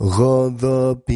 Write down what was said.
غضبي